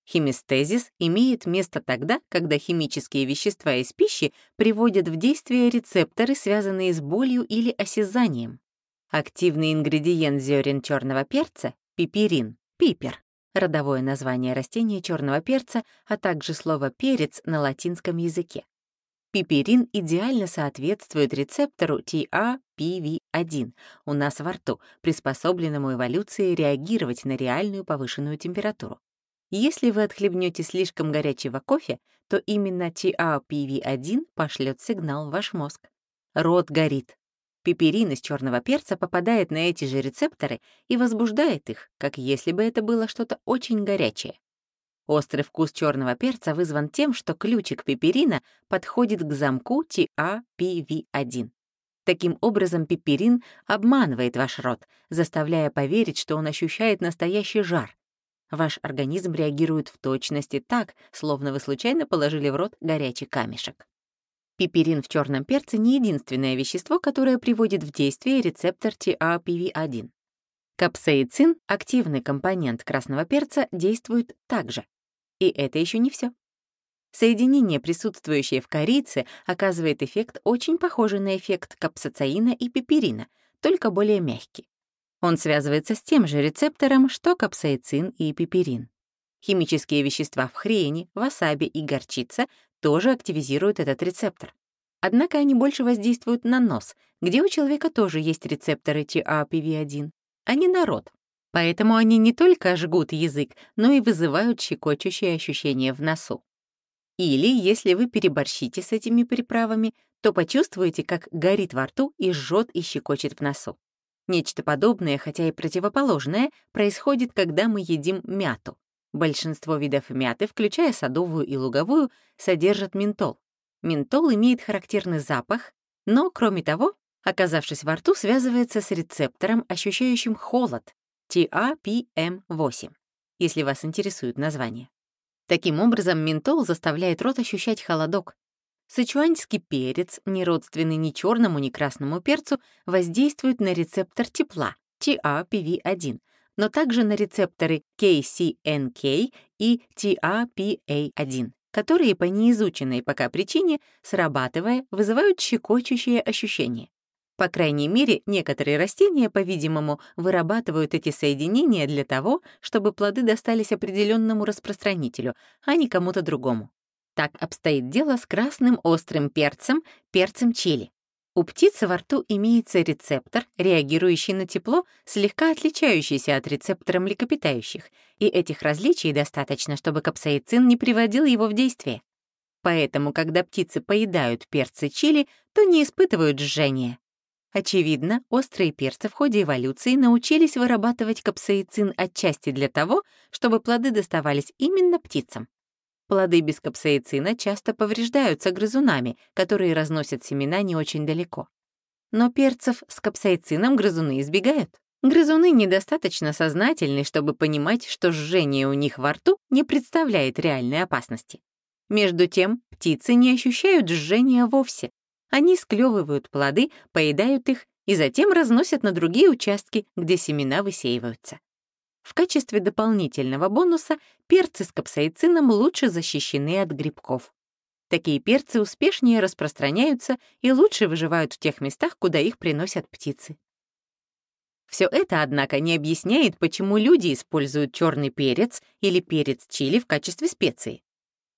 Химистезис имеет место тогда, когда химические вещества из пищи приводят в действие рецепторы, связанные с болью или осязанием. Активный ингредиент зерен черного перца — пиперин, пипер, родовое название растения черного перца, а также слово «перец» на латинском языке. Пиперин идеально соответствует рецептору TRPV1 у нас во рту, приспособленному эволюцией реагировать на реальную повышенную температуру. Если вы отхлебнете слишком горячего кофе, то именно TRPV1 пошлет сигнал в ваш мозг. Рот горит. Пиперин из черного перца попадает на эти же рецепторы и возбуждает их, как если бы это было что-то очень горячее. Острый вкус черного перца вызван тем, что ключик пеперина подходит к замку TAPV1. Таким образом, пеперин обманывает ваш рот, заставляя поверить, что он ощущает настоящий жар. Ваш организм реагирует в точности так, словно вы случайно положили в рот горячий камешек. Пеперин в черном перце не единственное вещество, которое приводит в действие рецептор TRPV1. Капсаицин, активный компонент красного перца, действует также. И это еще не все. Соединение, присутствующее в корице, оказывает эффект очень похожий на эффект капсацаина и пеперина, только более мягкий. Он связывается с тем же рецептором, что капсаицин и пеперин. Химические вещества в хрене, васаби и горчица тоже активизируют этот рецептор. Однако они больше воздействуют на нос, где у человека тоже есть рецепторы TRPV1, а не на рот, Поэтому они не только жгут язык, но и вызывают щекочущие ощущения в носу. Или, если вы переборщите с этими приправами, то почувствуете, как горит во рту и жжет и щекочет в носу. Нечто подобное, хотя и противоположное, происходит, когда мы едим мяту. Большинство видов мяты, включая садовую и луговую, содержат ментол. Ментол имеет характерный запах, но, кроме того, оказавшись во рту, связывается с рецептором, ощущающим холод, TRPM8, если вас интересует название. Таким образом, ментол заставляет рот ощущать холодок. Сычуаньский перец, не родственный ни черному, ни красному перцу, воздействует на рецептор тепла, TRPV1, но также на рецепторы KCNK и TRPA1 которые по неизученной пока причине, срабатывая, вызывают щекочущие ощущения. По крайней мере, некоторые растения, по-видимому, вырабатывают эти соединения для того, чтобы плоды достались определенному распространителю, а не кому-то другому. Так обстоит дело с красным острым перцем, перцем чили. У птицы во рту имеется рецептор, реагирующий на тепло, слегка отличающийся от рецептора млекопитающих, и этих различий достаточно, чтобы капсаицин не приводил его в действие. Поэтому, когда птицы поедают перцы чили, то не испытывают жжения. Очевидно, острые перцы в ходе эволюции научились вырабатывать капсаицин отчасти для того, чтобы плоды доставались именно птицам. Плоды без капсаицина часто повреждаются грызунами, которые разносят семена не очень далеко. Но перцев с капсаицином грызуны избегают. Грызуны недостаточно сознательны, чтобы понимать, что жжение у них во рту не представляет реальной опасности. Между тем, птицы не ощущают жжения вовсе. Они склевывают плоды, поедают их и затем разносят на другие участки, где семена высеиваются. В качестве дополнительного бонуса перцы с капсаицином лучше защищены от грибков. Такие перцы успешнее распространяются и лучше выживают в тех местах, куда их приносят птицы. Все это, однако, не объясняет, почему люди используют черный перец или перец чили в качестве специи.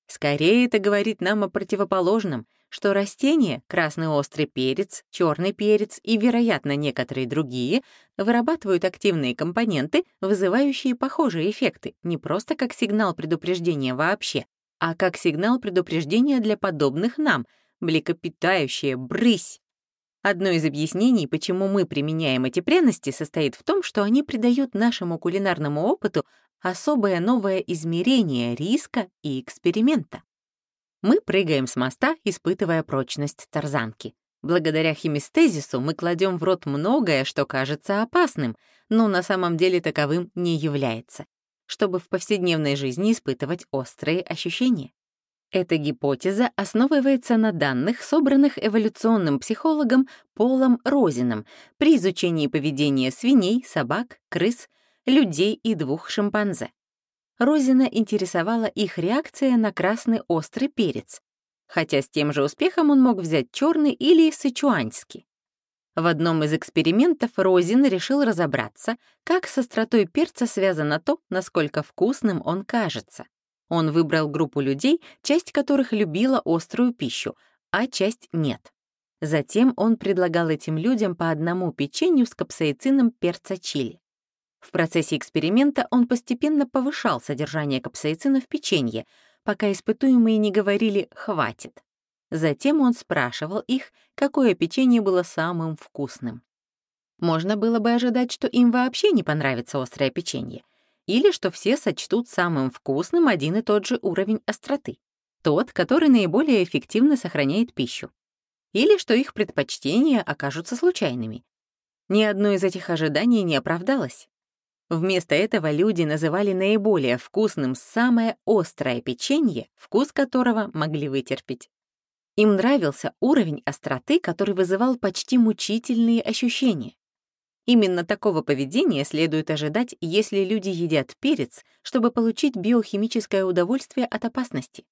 Скорее, это говорит нам о противоположном — что растения, красный острый перец, черный перец и, вероятно, некоторые другие, вырабатывают активные компоненты, вызывающие похожие эффекты, не просто как сигнал предупреждения вообще, а как сигнал предупреждения для подобных нам, млекопитающие, брысь. Одно из объяснений, почему мы применяем эти пряности, состоит в том, что они придают нашему кулинарному опыту особое новое измерение риска и эксперимента. Мы прыгаем с моста, испытывая прочность тарзанки. Благодаря химестезису мы кладем в рот многое, что кажется опасным, но на самом деле таковым не является, чтобы в повседневной жизни испытывать острые ощущения. Эта гипотеза основывается на данных, собранных эволюционным психологом Полом Розином при изучении поведения свиней, собак, крыс, людей и двух шимпанзе. Розина интересовала их реакция на красный острый перец, хотя с тем же успехом он мог взять черный или сычуанский. В одном из экспериментов Розин решил разобраться, как с остротой перца связано то, насколько вкусным он кажется. Он выбрал группу людей, часть которых любила острую пищу, а часть нет. Затем он предлагал этим людям по одному печенью с капсаицином перца чили. В процессе эксперимента он постепенно повышал содержание капсаицина в печенье, пока испытуемые не говорили «хватит». Затем он спрашивал их, какое печенье было самым вкусным. Можно было бы ожидать, что им вообще не понравится острое печенье, или что все сочтут самым вкусным один и тот же уровень остроты, тот, который наиболее эффективно сохраняет пищу, или что их предпочтения окажутся случайными. Ни одно из этих ожиданий не оправдалось. Вместо этого люди называли наиболее вкусным самое острое печенье, вкус которого могли вытерпеть. Им нравился уровень остроты, который вызывал почти мучительные ощущения. Именно такого поведения следует ожидать, если люди едят перец, чтобы получить биохимическое удовольствие от опасности.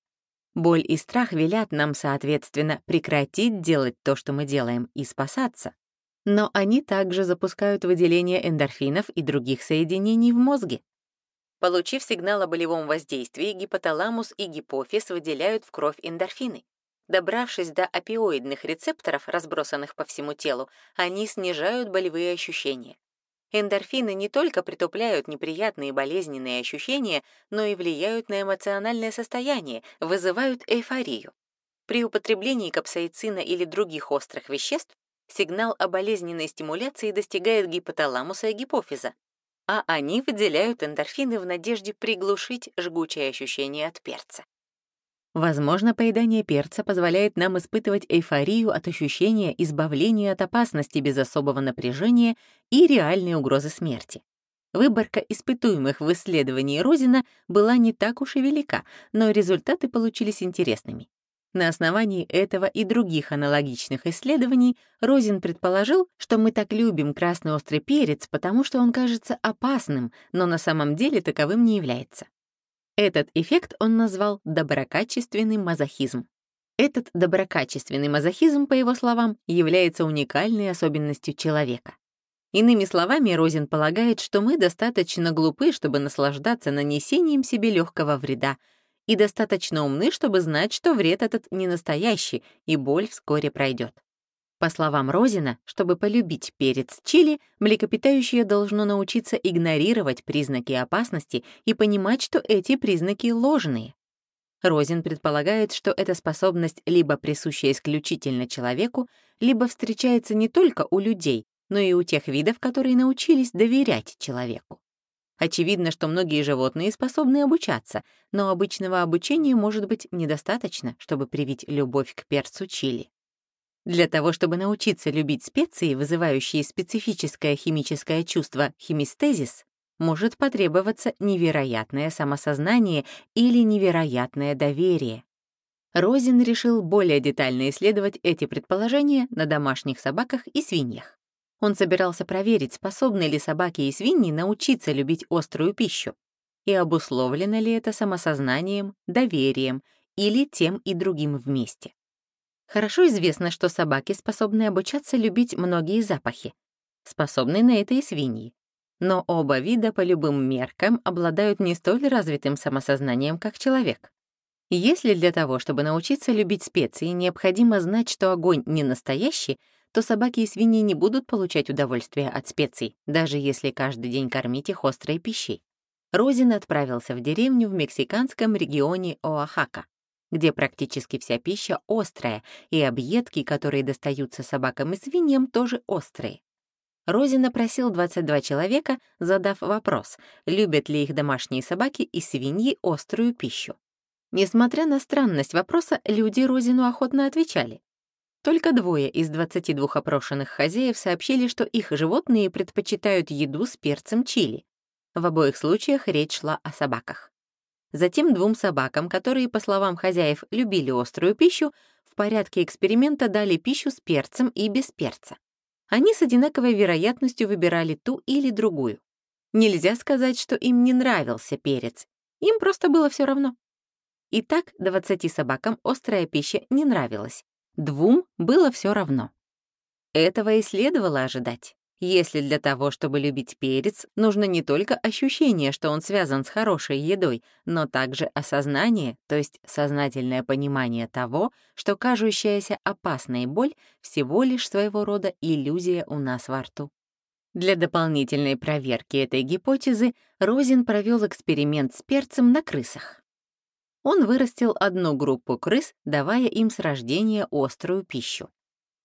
Боль и страх велят нам, соответственно, прекратить делать то, что мы делаем, и спасаться. Но они также запускают выделение эндорфинов и других соединений в мозге. Получив сигнал о болевом воздействии, гипоталамус и гипофиз выделяют в кровь эндорфины. Добравшись до опиоидных рецепторов, разбросанных по всему телу, они снижают болевые ощущения. Эндорфины не только притупляют неприятные болезненные ощущения, но и влияют на эмоциональное состояние, вызывают эйфорию. При употреблении капсаицина или других острых веществ сигнал о болезненной стимуляции достигает гипоталамуса и гипофиза, а они выделяют эндорфины в надежде приглушить жгучее ощущение от перца. Возможно, поедание перца позволяет нам испытывать эйфорию от ощущения избавления от опасности без особого напряжения и реальной угрозы смерти. Выборка испытуемых в исследовании Розина была не так уж и велика, но результаты получились интересными. На основании этого и других аналогичных исследований Розин предположил, что мы так любим красный острый перец, потому что он кажется опасным, но на самом деле таковым не является. Этот эффект он назвал доброкачественный мазохизм. Этот доброкачественный мазохизм, по его словам, является уникальной особенностью человека. Иными словами, Розин полагает, что мы достаточно глупы, чтобы наслаждаться нанесением себе легкого вреда, и достаточно умны, чтобы знать, что вред этот не настоящий, и боль вскоре пройдет. По словам Розина, чтобы полюбить перец чили, млекопитающее должно научиться игнорировать признаки опасности и понимать, что эти признаки ложные. Розин предполагает, что эта способность либо присуща исключительно человеку, либо встречается не только у людей, но и у тех видов, которые научились доверять человеку. Очевидно, что многие животные способны обучаться, но обычного обучения может быть недостаточно, чтобы привить любовь к перцу чили. Для того, чтобы научиться любить специи, вызывающие специфическое химическое чувство химистезис, может потребоваться невероятное самосознание или невероятное доверие. Розин решил более детально исследовать эти предположения на домашних собаках и свиньях. Он собирался проверить, способны ли собаки и свиньи научиться любить острую пищу, и обусловлено ли это самосознанием, доверием или тем и другим вместе. Хорошо известно, что собаки способны обучаться любить многие запахи. Способны на это и свиньи. Но оба вида по любым меркам обладают не столь развитым самосознанием, как человек. Если для того, чтобы научиться любить специи, необходимо знать, что огонь не настоящий, то собаки и свиньи не будут получать удовольствие от специй, даже если каждый день кормить их острой пищей. Розин отправился в деревню в мексиканском регионе Оахака, где практически вся пища острая, и объедки, которые достаются собакам и свиньям, тоже острые. Розин опросил 22 человека, задав вопрос, любят ли их домашние собаки и свиньи острую пищу. Несмотря на странность вопроса, люди Розину охотно отвечали. Только двое из 22 опрошенных хозяев сообщили, что их животные предпочитают еду с перцем чили. В обоих случаях речь шла о собаках. Затем двум собакам, которые, по словам хозяев, любили острую пищу, в порядке эксперимента дали пищу с перцем и без перца. Они с одинаковой вероятностью выбирали ту или другую. Нельзя сказать, что им не нравился перец. Им просто было все равно. Итак, 20 собакам острая пища не нравилась, Двум было все равно. Этого и следовало ожидать. Если для того, чтобы любить перец, нужно не только ощущение, что он связан с хорошей едой, но также осознание, то есть сознательное понимание того, что кажущаяся опасной боль всего лишь своего рода иллюзия у нас во рту. Для дополнительной проверки этой гипотезы Розин провел эксперимент с перцем на крысах он вырастил одну группу крыс, давая им с рождения острую пищу.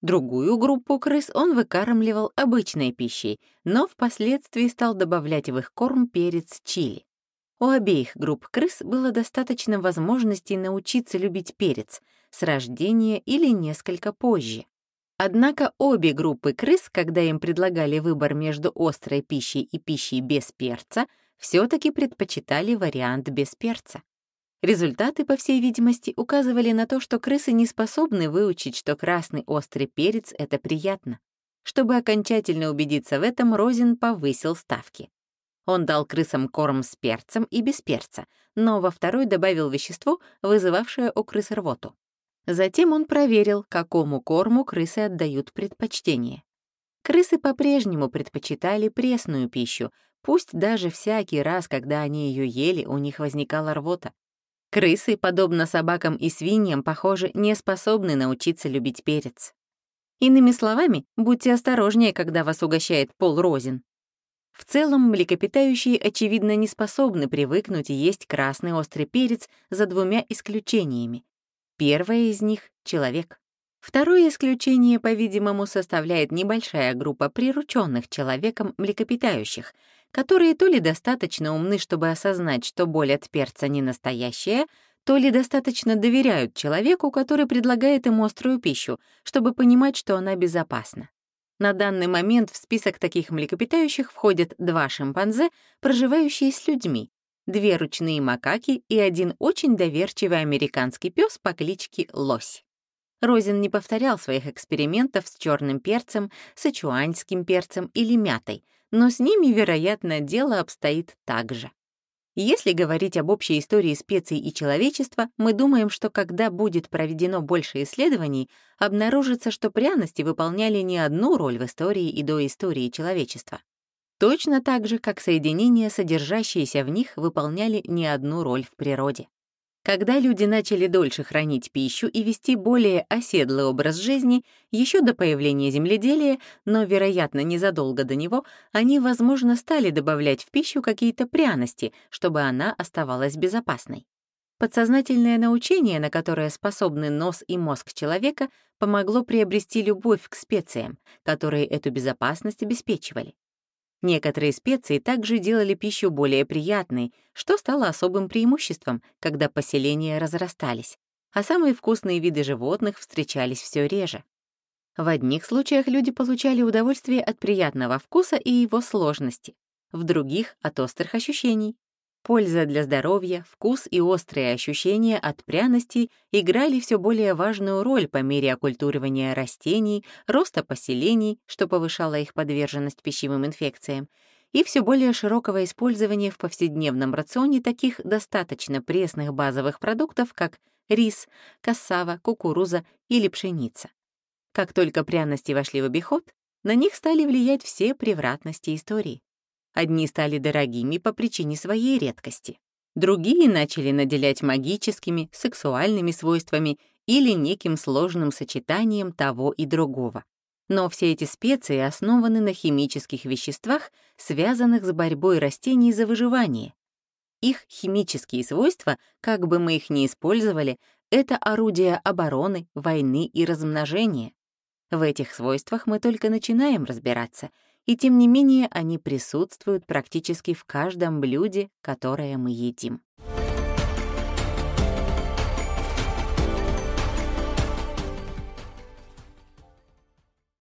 Другую группу крыс он выкармливал обычной пищей, но впоследствии стал добавлять в их корм перец чили. У обеих групп крыс было достаточно возможностей научиться любить перец с рождения или несколько позже. Однако обе группы крыс, когда им предлагали выбор между острой пищей и пищей без перца, все-таки предпочитали вариант без перца. Результаты, по всей видимости, указывали на то, что крысы не способны выучить, что красный острый перец — это приятно. Чтобы окончательно убедиться в этом, Розин повысил ставки. Он дал крысам корм с перцем и без перца, но во второй добавил вещество, вызывавшее у крыс рвоту. Затем он проверил, какому корму крысы отдают предпочтение. Крысы по-прежнему предпочитали пресную пищу, пусть даже всякий раз, когда они ее ели, у них возникала рвота. Крысы, подобно собакам и свиньям, похоже, не способны научиться любить перец. Иными словами, будьте осторожнее, когда вас угощает Пол Розин. В целом, млекопитающие, очевидно, не способны привыкнуть есть красный острый перец за двумя исключениями. Первое из них — человек. Второе исключение, по-видимому, составляет небольшая группа прирученных человеком млекопитающих, которые то ли достаточно умны, чтобы осознать, что боль от перца не настоящая, то ли достаточно доверяют человеку, который предлагает им острую пищу, чтобы понимать, что она безопасна. На данный момент в список таких млекопитающих входят два шимпанзе, проживающие с людьми, две ручные макаки и один очень доверчивый американский пес по кличке Лось. Розин не повторял своих экспериментов с черным перцем, сычуаньским перцем или мятой, но с ними, вероятно, дело обстоит так же. Если говорить об общей истории специй и человечества, мы думаем, что когда будет проведено больше исследований, обнаружится, что пряности выполняли не одну роль в истории и до истории человечества. Точно так же, как соединения, содержащиеся в них, выполняли не одну роль в природе. Когда люди начали дольше хранить пищу и вести более оседлый образ жизни, еще до появления земледелия, но, вероятно, незадолго до него, они, возможно, стали добавлять в пищу какие-то пряности, чтобы она оставалась безопасной. Подсознательное научение, на которое способны нос и мозг человека, помогло приобрести любовь к специям, которые эту безопасность обеспечивали. Некоторые специи также делали пищу более приятной, что стало особым преимуществом, когда поселения разрастались, а самые вкусные виды животных встречались все реже. В одних случаях люди получали удовольствие от приятного вкуса и его сложности, в других — от острых ощущений. Польза для здоровья, вкус и острые ощущения от пряностей играли все более важную роль по мере оккультуривания растений, роста поселений, что повышало их подверженность пищевым инфекциям, и все более широкого использования в повседневном рационе таких достаточно пресных базовых продуктов, как рис, кассава, кукуруза или пшеница. Как только пряности вошли в обиход, на них стали влиять все превратности истории. Одни стали дорогими по причине своей редкости. Другие начали наделять магическими, сексуальными свойствами или неким сложным сочетанием того и другого. Но все эти специи основаны на химических веществах, связанных с борьбой растений за выживание. Их химические свойства, как бы мы их ни использовали, это орудия обороны, войны и размножения. В этих свойствах мы только начинаем разбираться — и тем не менее они присутствуют практически в каждом блюде, которое мы едим.